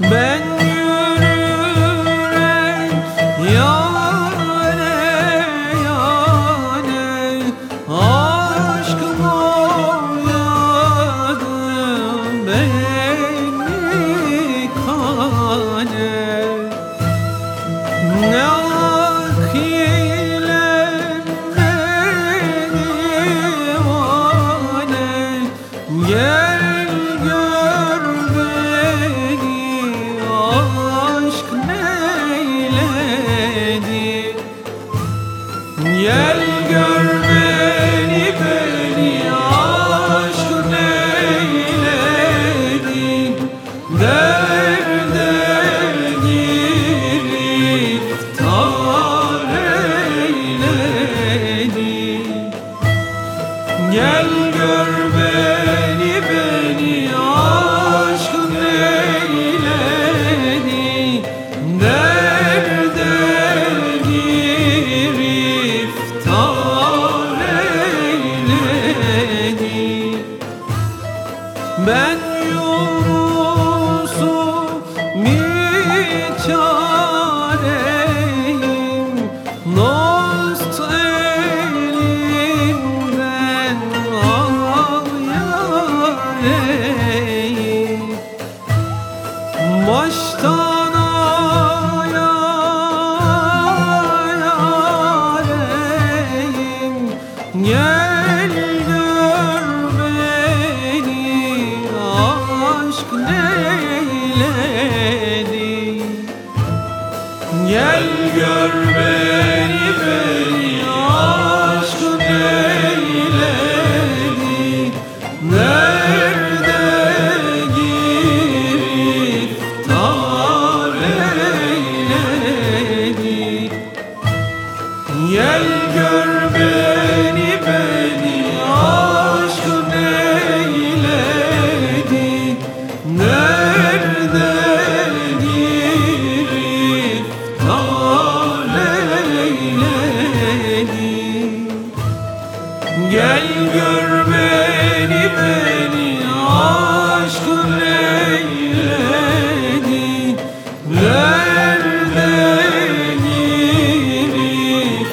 Ben Gel gör beni beni aşk neyledi Derde giriftar Gel gör beni Ben Yunus'um biçareyim Dost elinden al yareyim Baştan Gel gör beni beni aşkın eyledi Nerede giriftar eyledi Gel gör Gel gör beni beni aşkın eyledi Nerede girip